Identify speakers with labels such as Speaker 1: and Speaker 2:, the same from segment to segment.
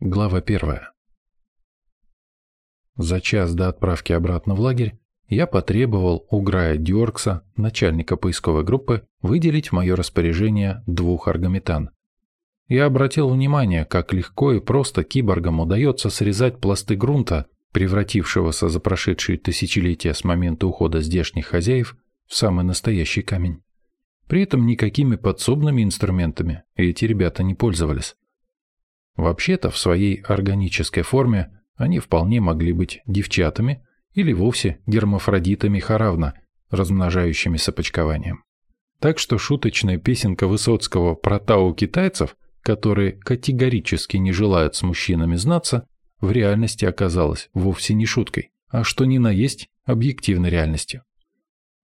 Speaker 1: Глава первая. За час до отправки обратно в лагерь я потребовал у Грая Дюркса, начальника поисковой группы, выделить в мое распоряжение двух аргометан. Я обратил внимание, как легко и просто киборгам удается срезать пласты грунта, превратившегося за прошедшие тысячелетия с момента ухода здешних хозяев в самый настоящий камень. При этом никакими подсобными инструментами эти ребята не пользовались. Вообще-то в своей органической форме они вполне могли быть девчатами или вовсе гермафродитами харавна, размножающимися почкованием. Так что шуточная песенка Высоцкого про тау китайцев, которые категорически не желают с мужчинами знаться, в реальности оказалась вовсе не шуткой, а что ни на есть объективной реальностью.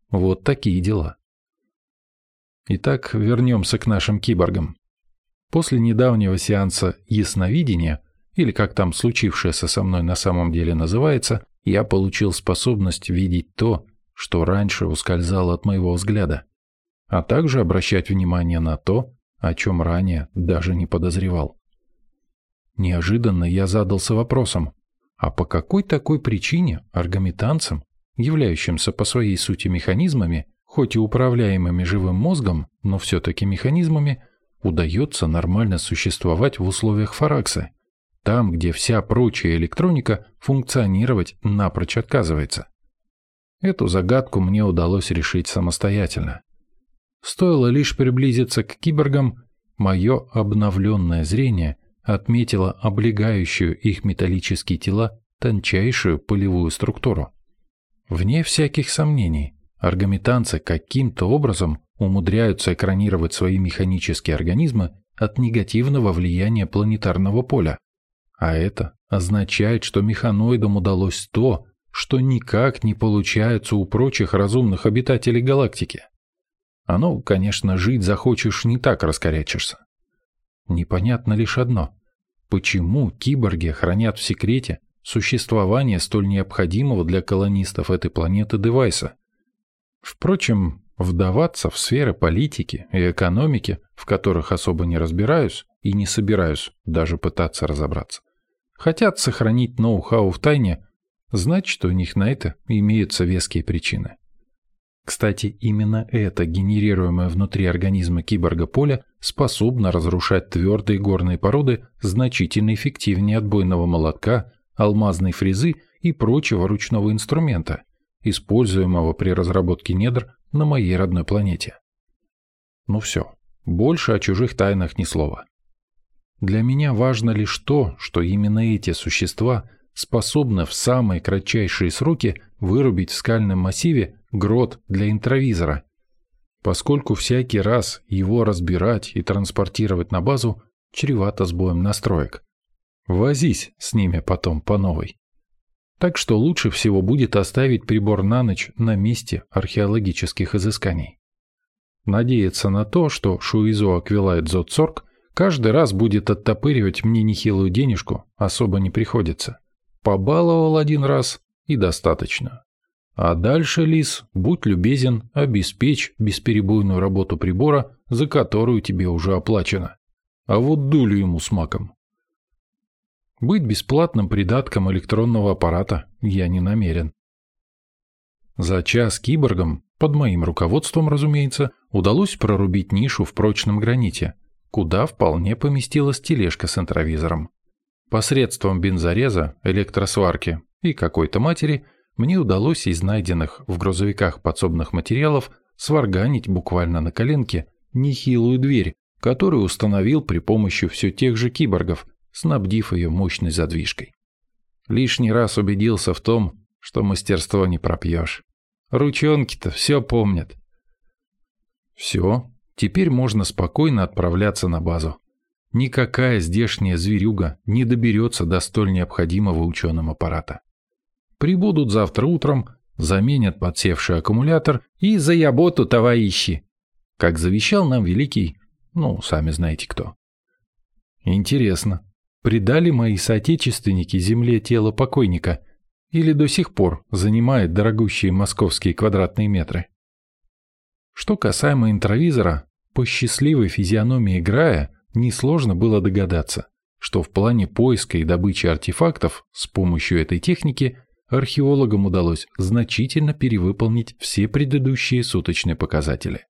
Speaker 1: Вот такие дела. Итак, вернемся к нашим киборгам. После недавнего сеанса ясновидения, или как там случившееся со мной на самом деле называется, я получил способность видеть то, что раньше ускользало от моего взгляда, а также обращать внимание на то, о чем ранее даже не подозревал. Неожиданно я задался вопросом, а по какой такой причине аргометанцам, являющимся по своей сути механизмами, хоть и управляемыми живым мозгом, но все-таки механизмами, удается нормально существовать в условиях Фаракса, там, где вся прочая электроника функционировать напрочь отказывается. Эту загадку мне удалось решить самостоятельно. Стоило лишь приблизиться к киборгам, мое обновленное зрение отметило облегающую их металлические тела тончайшую полевую структуру. Вне всяких сомнений, аргометанцы каким-то образом умудряются экранировать свои механические организмы от негативного влияния планетарного поля. А это означает, что механоидам удалось то, что никак не получается у прочих разумных обитателей галактики. А ну, конечно, жить захочешь, не так раскорячишься. Непонятно лишь одно. Почему киборги хранят в секрете существование столь необходимого для колонистов этой планеты девайса? Впрочем, Вдаваться в сферы политики и экономики, в которых особо не разбираюсь и не собираюсь даже пытаться разобраться. Хотят сохранить ноу-хау в тайне, значит, у них на это имеются веские причины. Кстати, именно это генерируемое внутри организма киборга поле способно разрушать твердые горные породы значительно эффективнее отбойного молотка, алмазной фрезы и прочего ручного инструмента, используемого при разработке недр на моей родной планете. Ну все, больше о чужих тайнах ни слова. Для меня важно лишь то, что именно эти существа способны в самые кратчайшие сроки вырубить в скальном массиве грот для интровизора, поскольку всякий раз его разбирать и транспортировать на базу чревато сбоем настроек. Возись с ними потом по новой. Так что лучше всего будет оставить прибор на ночь на месте археологических изысканий. Надеяться на то, что Шуизо Аквилайт Зоцорг каждый раз будет оттопыривать мне нехилую денежку, особо не приходится. Побаловал один раз и достаточно. А дальше, Лис, будь любезен, обеспечь бесперебойную работу прибора, за которую тебе уже оплачено. А вот дулю ему с маком. Быть бесплатным придатком электронного аппарата я не намерен. За час киборгам, под моим руководством, разумеется, удалось прорубить нишу в прочном граните, куда вполне поместилась тележка с интровизором. Посредством бензореза, электросварки и какой-то матери мне удалось из найденных в грузовиках подсобных материалов сварганить буквально на коленке нехилую дверь, которую установил при помощи все тех же киборгов, снабдив ее мощной задвижкой. Лишний раз убедился в том, что мастерство не пропьешь. Ручонки-то все помнят. Все, теперь можно спокойно отправляться на базу. Никакая здешняя зверюга не доберется до столь необходимого ученым аппарата. Прибудут завтра утром, заменят подсевший аккумулятор и за яботу, товарищи, как завещал нам великий, ну, сами знаете кто. Интересно, Предали мои соотечественники земле тело покойника или до сих пор занимает дорогущие московские квадратные метры? Что касаемо интровизора, по счастливой физиономии Грая несложно было догадаться, что в плане поиска и добычи артефактов с помощью этой техники археологам удалось значительно перевыполнить все предыдущие суточные показатели.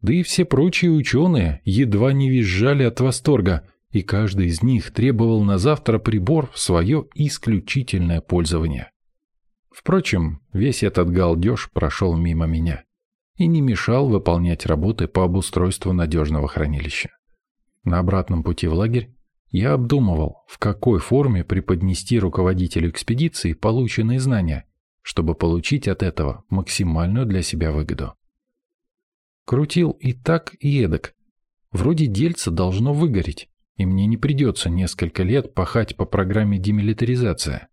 Speaker 1: Да и все прочие ученые едва не визжали от восторга, и каждый из них требовал на завтра прибор в свое исключительное пользование. Впрочем, весь этот галдеж прошел мимо меня и не мешал выполнять работы по обустройству надежного хранилища. На обратном пути в лагерь я обдумывал, в какой форме преподнести руководителю экспедиции полученные знания, чтобы получить от этого максимальную для себя выгоду. Крутил и так, и эдак. Вроде дельца должно выгореть, и мне не придется несколько лет пахать по программе демилитаризация.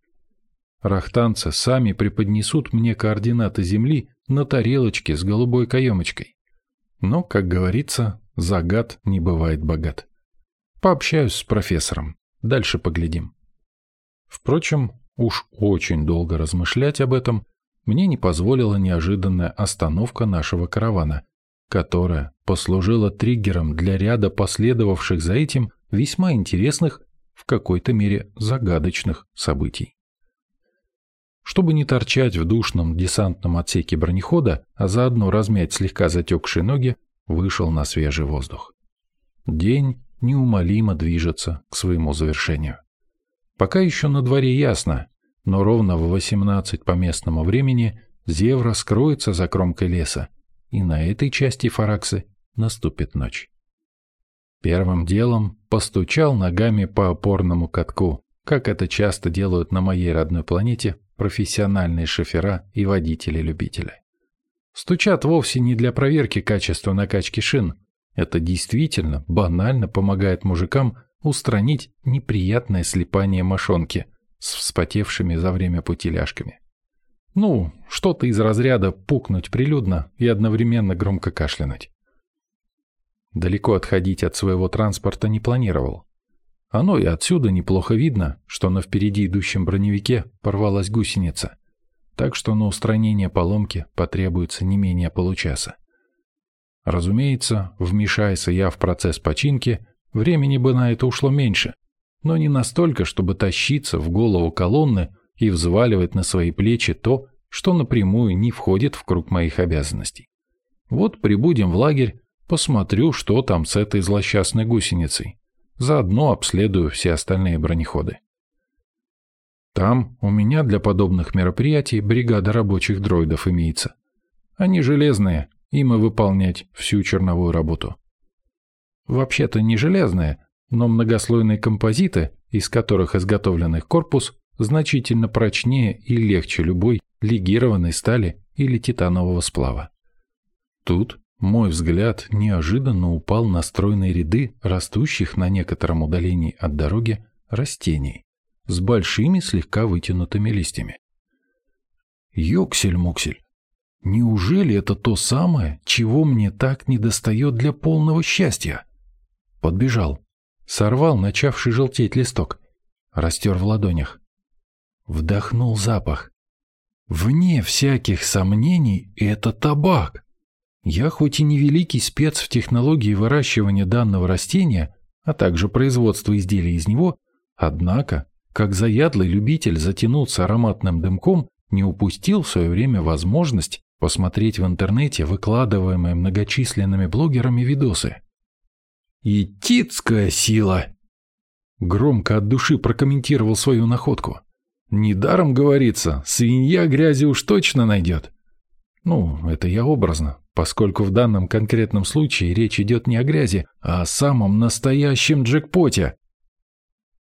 Speaker 1: Рахтанцы сами преподнесут мне координаты Земли на тарелочке с голубой каемочкой. Но, как говорится, загад не бывает богат. Пообщаюсь с профессором. Дальше поглядим. Впрочем, уж очень долго размышлять об этом мне не позволила неожиданная остановка нашего каравана, которая послужила триггером для ряда последовавших за этим весьма интересных, в какой-то мере загадочных событий. Чтобы не торчать в душном десантном отсеке бронехода, а заодно размять слегка затекшие ноги, вышел на свежий воздух. День неумолимо движется к своему завершению. Пока еще на дворе ясно, но ровно в 18 по местному времени Зевра скроется за кромкой леса, и на этой части Фараксы наступит ночь. Первым делом постучал ногами по опорному катку, как это часто делают на моей родной планете профессиональные шофера и водители-любители. Стучат вовсе не для проверки качества накачки шин. Это действительно банально помогает мужикам устранить неприятное слепание мошонки с вспотевшими за время пути ляжками. Ну, что-то из разряда пукнуть прилюдно и одновременно громко кашлянуть. Далеко отходить от своего транспорта не планировал. Оно и отсюда неплохо видно, что на впереди идущем броневике порвалась гусеница, так что на устранение поломки потребуется не менее получаса. Разумеется, вмешайся я в процесс починки, времени бы на это ушло меньше, но не настолько, чтобы тащиться в голову колонны и взваливать на свои плечи то, что напрямую не входит в круг моих обязанностей. Вот прибудем в лагерь, посмотрю, что там с этой злосчастной гусеницей. Заодно обследую все остальные бронеходы. Там у меня для подобных мероприятий бригада рабочих дроидов имеется. Они железные, им и выполнять всю черновую работу. Вообще-то не железные, но многослойные композиты, из которых изготовлен их корпус, значительно прочнее и легче любой легированной стали или титанового сплава. Тут мой взгляд неожиданно упал на стройные ряды растущих на некотором удалении от дороги растений с большими слегка вытянутыми листьями. Йоксель-муксель, неужели это то самое, чего мне так недостает для полного счастья? Подбежал, сорвал начавший желтеть листок, растер в ладонях. Вдохнул запах. Вне всяких сомнений, это табак. Я хоть и не великий спец в технологии выращивания данного растения, а также производства изделий из него, однако, как заядлый любитель затянуться ароматным дымком, не упустил в свое время возможность посмотреть в интернете выкладываемые многочисленными блогерами видосы. «Итицкая сила!» Громко от души прокомментировал свою находку. Недаром говорится, свинья грязи уж точно найдет. Ну, это я образно, поскольку в данном конкретном случае речь идет не о грязи, а о самом настоящем джекпоте.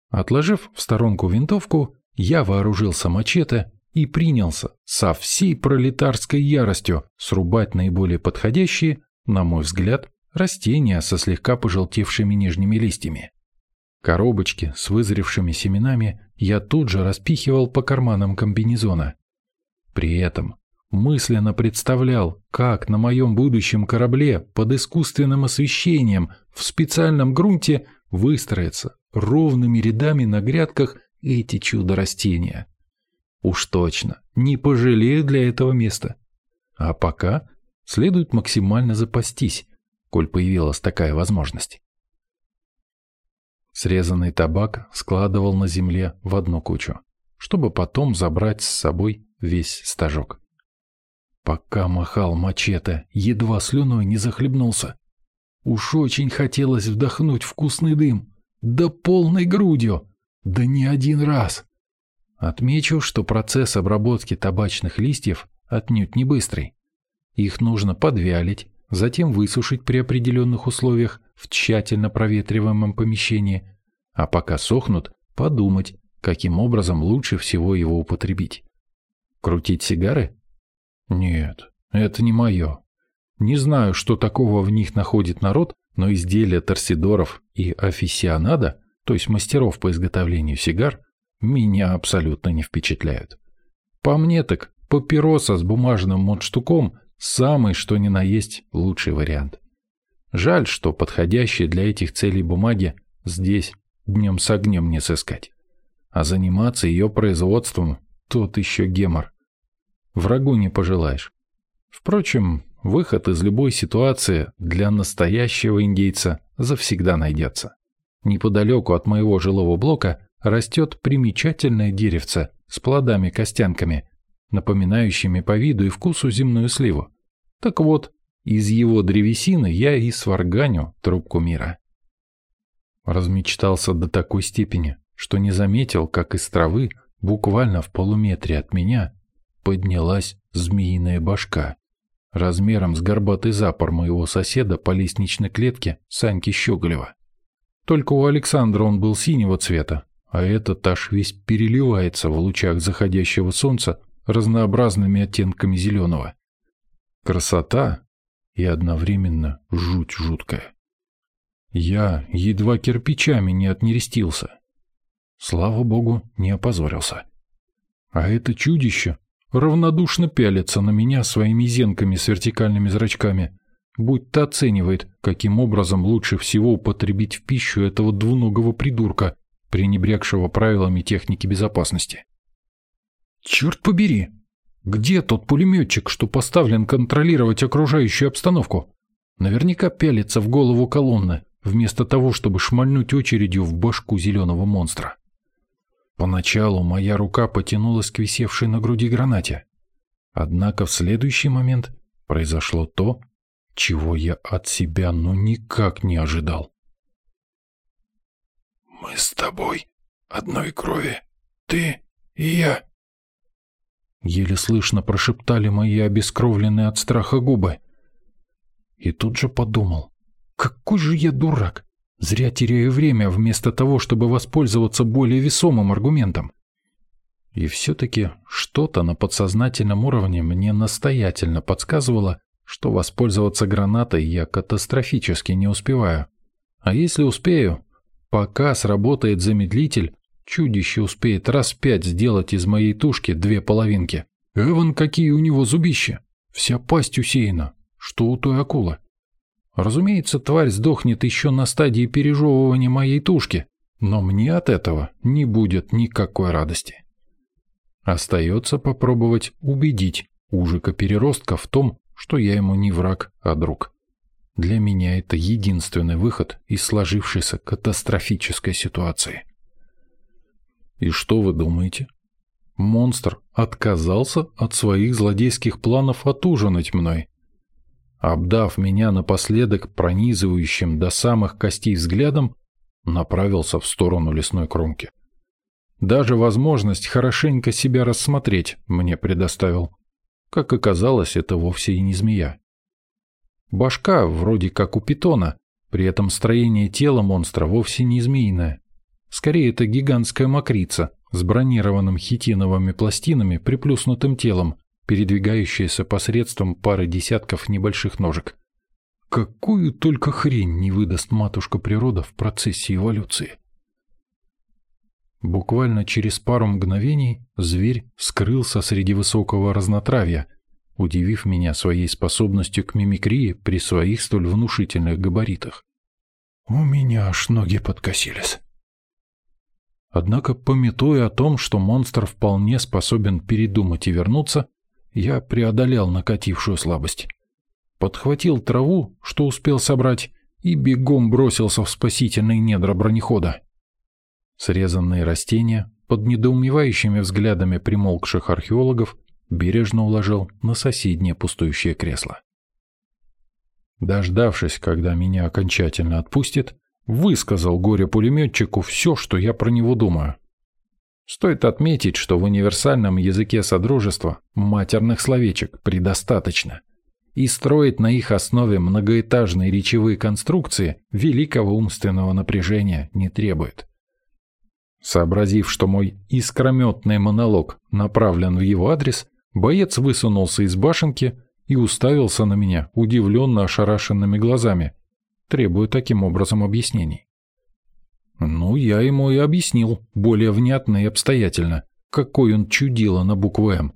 Speaker 1: Отложив в сторонку винтовку, я вооружился мачете и принялся со всей пролетарской яростью срубать наиболее подходящие, на мой взгляд, растения со слегка пожелтевшими нижними листьями. Коробочки с вызревшими семенами я тут же распихивал по карманам комбинезона. При этом мысленно представлял, как на моем будущем корабле под искусственным освещением в специальном грунте выстроятся ровными рядами на грядках эти чудо-растения. Уж точно, не пожалею для этого места. А пока следует максимально запастись, коль появилась такая возможность. Срезанный табак складывал на земле в одну кучу, чтобы потом забрать с собой весь стажок. Пока махал мачете, едва слюной не захлебнулся. Уж очень хотелось вдохнуть вкусный дым. Да полной грудью. Да не один раз. Отмечу, что процесс обработки табачных листьев отнюдь не быстрый. Их нужно подвялить, затем высушить при определенных условиях в тщательно проветриваемом помещении, а пока сохнут, подумать, каким образом лучше всего его употребить. Крутить сигары? Нет, это не мое. Не знаю, что такого в них находит народ, но изделия торсидоров и офисионада, то есть мастеров по изготовлению сигар, меня абсолютно не впечатляют. По мне так, папироса с бумажным мундштуком – самый что ни на есть лучший вариант. Жаль, что подходящие для этих целей бумаги здесь днем с огнем не сыскать. А заниматься ее производством – тот еще гемор. Врагу не пожелаешь. Впрочем, выход из любой ситуации для настоящего индейца завсегда найдется. Неподалеку от моего жилого блока растет примечательное деревце с плодами-костянками, напоминающими по виду и вкусу земную сливу. Так вот, из его древесины я и сварганю трубку мира. Размечтался до такой степени, что не заметил, как из травы, буквально в полуметре от меня, поднялась змеиная башка, размером с горбатый запор моего соседа по лестничной клетке Саньки Щеголева. Только у Александра он был синего цвета, а этот аж весь переливается в лучах заходящего солнца разнообразными оттенками зеленого. Красота и одновременно жуть жуткая. Я едва кирпичами не отнерестился. Слава богу, не опозорился. А это чудище равнодушно пялится на меня своими зенками с вертикальными зрачками, будто оценивает, каким образом лучше всего употребить в пищу этого двуногого придурка, пренебрегшего правилами техники безопасности. Черт побери! Где тот пулеметчик, что поставлен контролировать окружающую обстановку? Наверняка пялится в голову колонны, вместо того, чтобы шмальнуть очередью в башку зеленого монстра. Поначалу моя рука потянулась к висевшей на груди гранате. Однако в следующий момент произошло то, чего я от себя ну никак не ожидал.
Speaker 2: «Мы с тобой одной крови, ты и я»,
Speaker 1: Еле слышно прошептали мои обескровленные от страха губы. И тут же подумал, какой же я дурак. Зря теряю время вместо того, чтобы воспользоваться более весомым аргументом. И все-таки что-то на подсознательном уровне мне настоятельно подсказывало, что воспользоваться гранатой я катастрофически не успеваю. А если успею, пока сработает замедлитель, Чудище успеет раз пять сделать из моей тушки две половинки. Эван, какие у него зубища! Вся пасть усеяна, что у той акулы. Разумеется, тварь сдохнет еще на стадии пережевывания моей тушки, но мне от этого не будет никакой радости. Остается попробовать убедить ужика-переростка в том, что я ему не враг, а друг. Для меня это единственный выход из сложившейся катастрофической ситуации. И что вы думаете? Монстр отказался от своих злодейских планов отужинать мной. Обдав меня напоследок пронизывающим до самых костей взглядом, направился в сторону лесной кромки. Даже возможность хорошенько себя рассмотреть мне предоставил. Как оказалось, это вовсе и не змея. Башка вроде как у питона, при этом строение тела монстра вовсе не змеиное. Скорее, это гигантская мокрица с бронированным хитиновыми пластинами, приплюснутым телом, передвигающаяся посредством пары десятков небольших ножек. Какую только хрень не выдаст матушка природа в процессе эволюции. Буквально через пару мгновений зверь скрылся среди высокого разнотравья, удивив меня своей способностью к мимикрии при своих столь внушительных габаритах.
Speaker 2: «У меня аж ноги подкосились».
Speaker 1: Однако, пометуя о том, что монстр вполне способен передумать и вернуться, я преодолел накатившую слабость. Подхватил траву, что успел собрать, и бегом бросился в спасительные недра бронехода. Срезанные растения под недоумевающими взглядами примолкших археологов бережно уложил на соседнее пустующее кресло. Дождавшись, когда меня окончательно отпустит, высказал горе-пулеметчику все, что я про него думаю. Стоит отметить, что в универсальном языке Содружества матерных словечек предостаточно, и строить на их основе многоэтажные речевые конструкции великого умственного напряжения не требует. Сообразив, что мой искрометный монолог направлен в его адрес, боец высунулся из башенки и уставился на меня удивленно ошарашенными глазами, требуя таким образом объяснений. Ну, я ему и объяснил, более внятно и обстоятельно, какой он чудило на букву «М».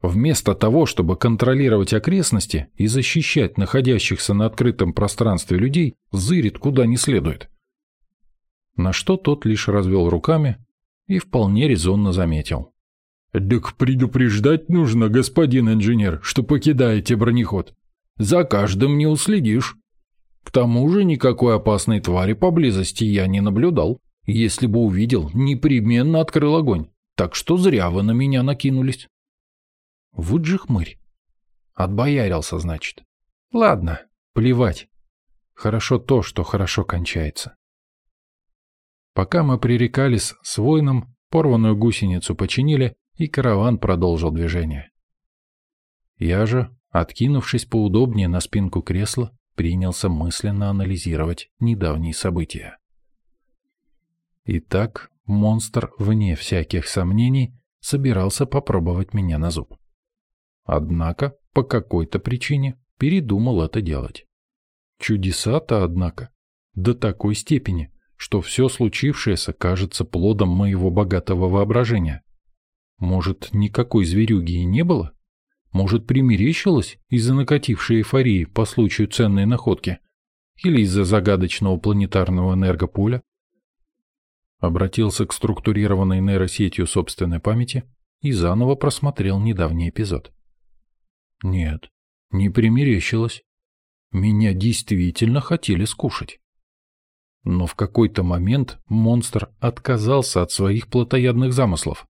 Speaker 1: Вместо того, чтобы контролировать окрестности и защищать находящихся на открытом пространстве людей, зырит куда не следует. На что тот лишь развел руками и вполне резонно заметил. «Так предупреждать нужно, господин инженер, что покидаете бронеход. За каждым не уследишь. К тому же никакой опасной твари поблизости я не наблюдал. Если бы увидел, непременно открыл огонь. Так что зря вы на меня накинулись». Вот же хмырь. Отбоярился, значит. Ладно, плевать. Хорошо то, что хорошо кончается. Пока мы пререкались с воином, порванную гусеницу починили, и караван продолжил движение. Я же, откинувшись поудобнее на спинку кресла, принялся мысленно анализировать недавние события. Итак, монстр, вне всяких сомнений, собирался попробовать меня на зуб. Однако, по какой-то причине, передумал это делать. Чудеса-то, однако, до такой степени, что все случившееся кажется плодом моего богатого воображения. Может, никакой зверюги и не было? Может, примерещилось из-за накатившей эйфории по случаю ценной находки? Или из-за загадочного планетарного энергополя? Обратился к структурированной нейросетью собственной памяти и заново просмотрел недавний эпизод. Нет, не примерещилось. Меня действительно хотели скушать. Но в какой-то момент монстр отказался от своих плотоядных замыслов.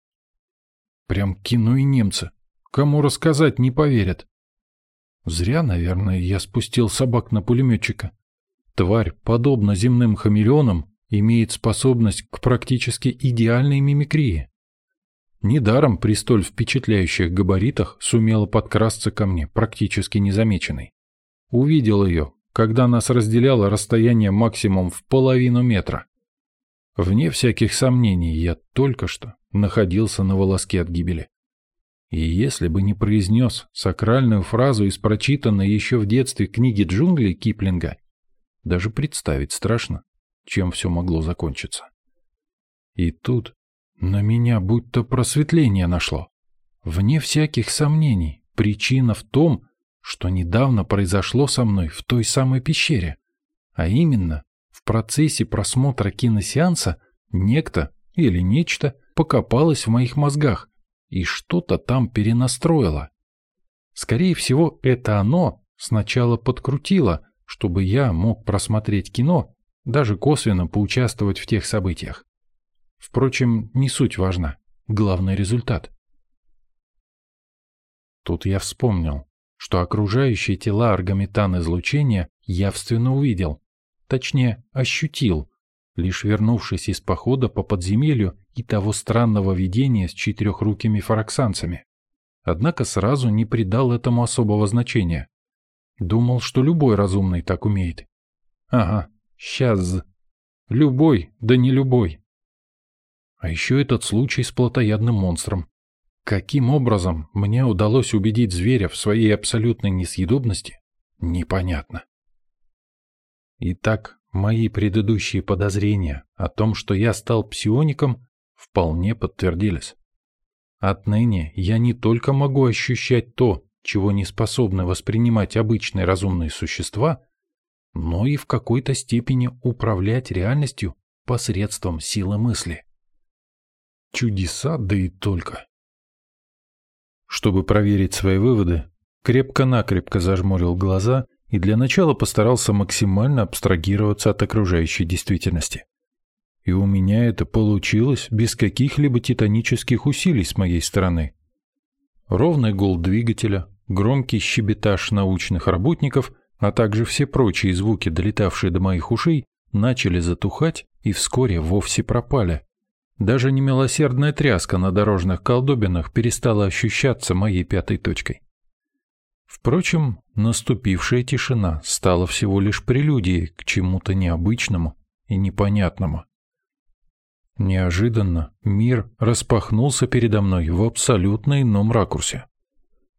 Speaker 1: Прям кино и немцы. Кому рассказать не поверят. Зря, наверное, я спустил собак на пулеметчика. Тварь, подобно земным хамелеонам, имеет способность к практически идеальной мимикрии. Недаром при столь впечатляющих габаритах сумела подкрасться ко мне, практически незамеченной. Увидел ее, когда нас разделяло расстояние максимум в половину метра. Вне всяких сомнений, я только что находился на волоске от гибели. И если бы не произнес сакральную фразу из прочитанной еще в детстве книги джунглей Киплинга, даже представить страшно, чем все могло закончиться. И тут на меня будто просветление нашло. Вне всяких сомнений, причина в том, что недавно произошло со мной в той самой пещере. А именно, в процессе просмотра киносеанса некто или нечто покопалось в моих мозгах и что-то там перенастроило. Скорее всего, это оно сначала подкрутило, чтобы я мог просмотреть кино, даже косвенно поучаствовать в тех событиях. Впрочем, не суть важна. Главный результат. Тут я вспомнил, что окружающие тела аргометан-излучения явственно увидел, точнее, ощутил, лишь вернувшись из похода по подземелью и того странного видения с четырехрукими фараксанцами. Однако сразу не придал этому особого значения. Думал, что любой разумный так умеет. Ага, сейчас. Любой, да не любой. А еще этот случай с плотоядным монстром. Каким образом мне удалось убедить зверя в своей абсолютной несъедобности, непонятно. Итак, мои предыдущие подозрения о том, что я стал псиоником, вполне подтвердились. Отныне я не только могу ощущать то, чего не способны воспринимать обычные разумные существа, но и в какой-то степени управлять реальностью посредством силы мысли. Чудеса, да и только. Чтобы проверить свои выводы, крепко-накрепко зажмурил глаза и для начала постарался максимально абстрагироваться от окружающей действительности. И у меня это получилось без каких-либо титанических усилий с моей стороны. Ровный гул двигателя, громкий щебетаж научных работников, а также все прочие звуки, долетавшие до моих ушей, начали затухать и вскоре вовсе пропали. Даже немилосердная тряска на дорожных колдобинах перестала ощущаться моей пятой точкой. Впрочем, наступившая тишина стала всего лишь прелюдией к чему-то необычному и непонятному. Неожиданно мир распахнулся передо мной в абсолютно ином ракурсе.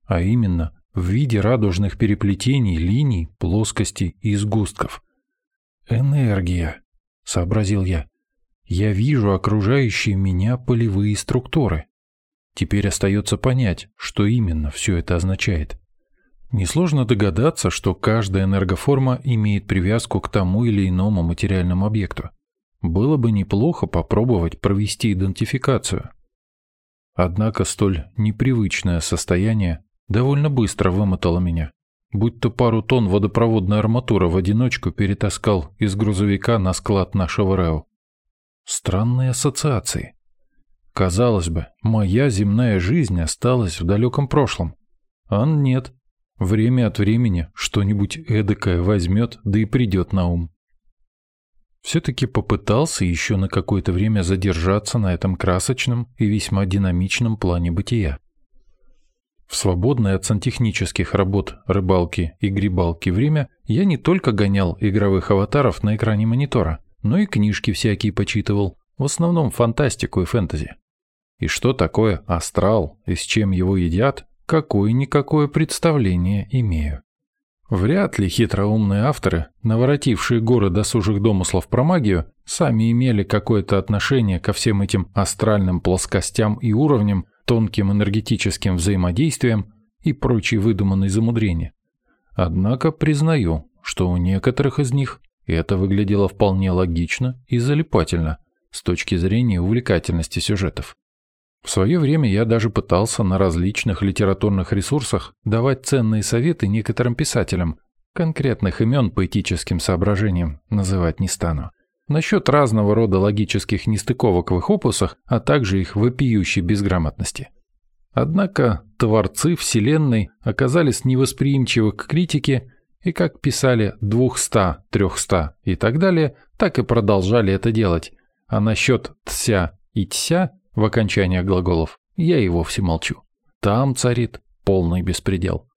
Speaker 1: А именно в виде радужных переплетений линий, плоскостей и сгустков. «Энергия», — сообразил я. «Я вижу окружающие меня полевые структуры. Теперь остается понять, что именно все это означает». Несложно догадаться, что каждая энергоформа имеет привязку к тому или иному материальному объекту. Было бы неплохо попробовать провести идентификацию. Однако столь непривычное состояние довольно быстро вымотало меня. Будь то пару тонн водопроводной арматуры в одиночку перетаскал из грузовика на склад нашего РЭО. Странные ассоциации. Казалось бы, моя земная жизнь осталась в далеком прошлом. А нет, Время от времени что-нибудь эдакое возьмет, да и придет на ум. Все-таки попытался еще на какое-то время задержаться на этом красочном и весьма динамичном плане бытия. В свободное от сантехнических работ, рыбалки и грибалки время я не только гонял игровых аватаров на экране монитора, но и книжки всякие почитывал, в основном фантастику и фэнтези. И что такое астрал и с чем его едят, какое-никакое представление имею. Вряд ли хитроумные авторы, наворотившие горы досужих домыслов про магию, сами имели какое-то отношение ко всем этим астральным плоскостям и уровням, тонким энергетическим взаимодействиям и прочей выдуманной замудрения. Однако признаю, что у некоторых из них это выглядело вполне логично и залипательно с точки зрения увлекательности сюжетов. В свое время я даже пытался на различных литературных ресурсах давать ценные советы некоторым писателям, конкретных имен по этическим соображениям называть не стану, насчет разного рода логических нестыковок в их опусах, а также их вопиющей безграмотности. Однако творцы Вселенной оказались невосприимчивы к критике и, как писали 200, 300 и так далее, так и продолжали это делать, а насчет «тся» и «тся» в окончаниях глаголов, я и вовсе молчу. Там царит полный беспредел.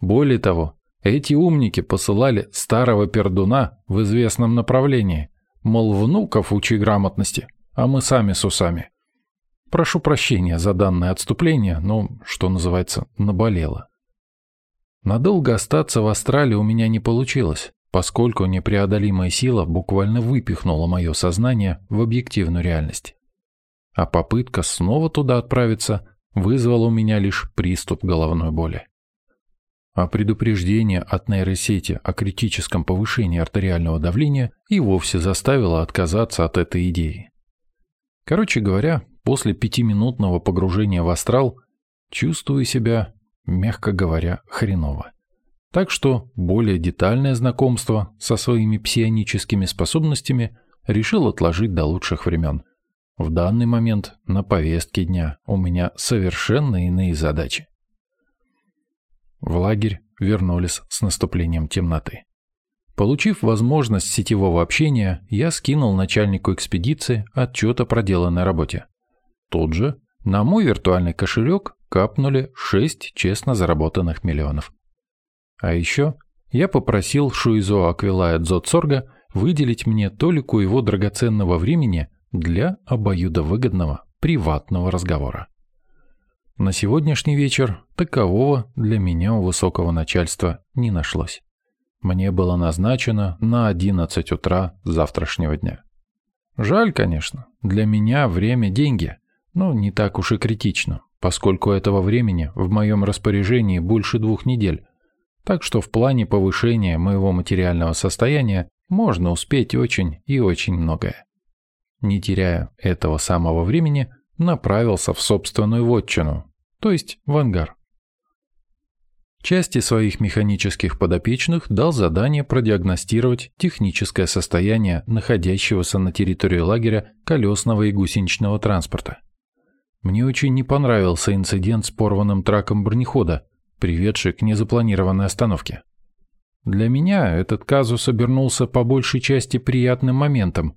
Speaker 1: Более того, эти умники посылали старого пердуна в известном направлении, мол, внуков учи грамотности, а мы сами с усами. Прошу прощения за данное отступление, но, что называется, наболело. Надолго остаться в Астрале у меня не получилось, поскольку непреодолимая сила буквально выпихнула мое сознание в объективную реальность а попытка снова туда отправиться вызвала у меня лишь приступ головной боли. А предупреждение от нейросети о критическом повышении артериального давления и вовсе заставило отказаться от этой идеи. Короче говоря, после пятиминутного погружения в астрал чувствую себя, мягко говоря, хреново. Так что более детальное знакомство со своими псионическими способностями решил отложить до лучших времен – в данный момент на повестке дня у меня совершенно иные задачи. В лагерь вернулись с наступлением темноты. Получив возможность сетевого общения, я скинул начальнику экспедиции отчет о проделанной работе. Тут же на мой виртуальный кошелек капнули 6 честно заработанных миллионов. А еще я попросил Шуизо Аквилая Дзотсорга выделить мне толику его драгоценного времени для обоюдовыгодного приватного разговора. На сегодняшний вечер такового для меня у высокого начальства не нашлось. Мне было назначено на 11 утра завтрашнего дня. Жаль, конечно, для меня время – деньги, но не так уж и критично, поскольку этого времени в моем распоряжении больше двух недель, так что в плане повышения моего материального состояния можно успеть очень и очень многое не теряя этого самого времени, направился в собственную вотчину, то есть в ангар. части своих механических подопечных дал задание продиагностировать техническое состояние находящегося на территории лагеря колесного и гусеничного транспорта. Мне очень не понравился инцидент с порванным траком бронехода, приведший к незапланированной остановке. Для меня этот казус обернулся по большей части приятным моментом,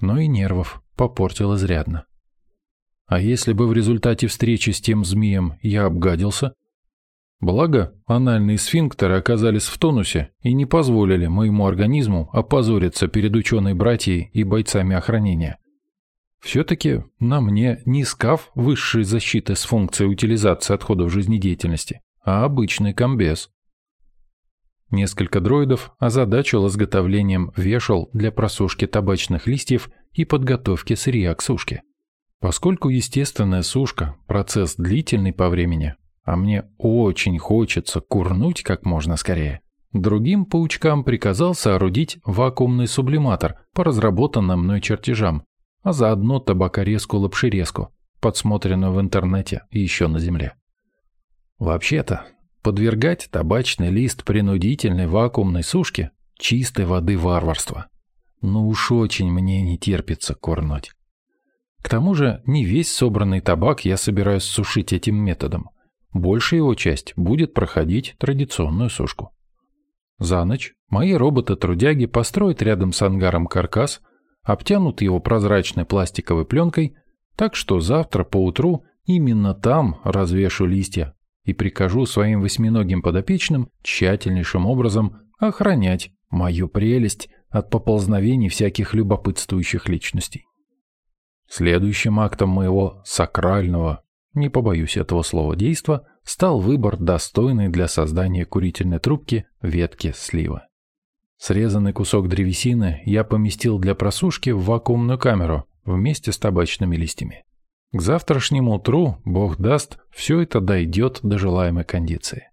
Speaker 1: но и нервов попортил изрядно. А если бы в результате встречи с тем змеем я обгадился? Благо, анальные сфинктеры оказались в тонусе и не позволили моему организму опозориться перед ученой братьей и бойцами охранения. Все-таки на мне не скаф высшей защиты с функцией утилизации отходов жизнедеятельности, а обычный комбез. Несколько дроидов озадачил изготовлением вешал для просушки табачных листьев и подготовки сырья к сушке. Поскольку естественная сушка – процесс длительный по времени, а мне очень хочется курнуть как можно скорее, другим паучкам приказал соорудить вакуумный сублиматор по разработанным мной чертежам, а заодно табакорезку-лапшерезку, подсмотренную в интернете и еще на земле. Вообще-то, подвергать табачный лист принудительной вакуумной сушке – чистой воды варварства. Ну уж очень мне не терпится курнуть. К тому же не весь собранный табак я собираюсь сушить этим методом. Большая его часть будет проходить традиционную сушку. За ночь мои роботы-трудяги построят рядом с ангаром каркас, обтянут его прозрачной пластиковой пленкой, так что завтра поутру именно там развешу листья и прикажу своим восьминогим подопечным тщательнейшим образом охранять мою прелесть от поползновений всяких любопытствующих личностей. Следующим актом моего сакрального, не побоюсь этого слова, действа стал выбор достойный для создания курительной трубки ветки слива. Срезанный кусок древесины я поместил для просушки в вакуумную камеру вместе с табачными листьями. К завтрашнему утру, бог даст, все это дойдет до желаемой кондиции.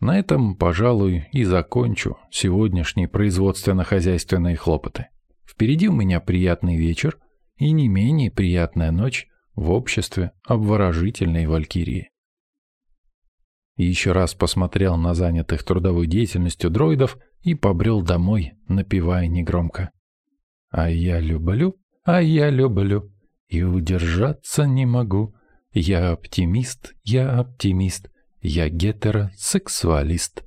Speaker 1: На этом, пожалуй, и закончу сегодняшние производственно-хозяйственные хлопоты. Впереди у меня приятный вечер, и не менее приятная ночь в обществе обворожительной валькирии. Еще раз посмотрел на занятых трудовой деятельностью дроидов и побрел домой, напевая негромко. «А я люблю, а я люблю, и удержаться не могу. Я оптимист, я оптимист, я гетеросексуалист».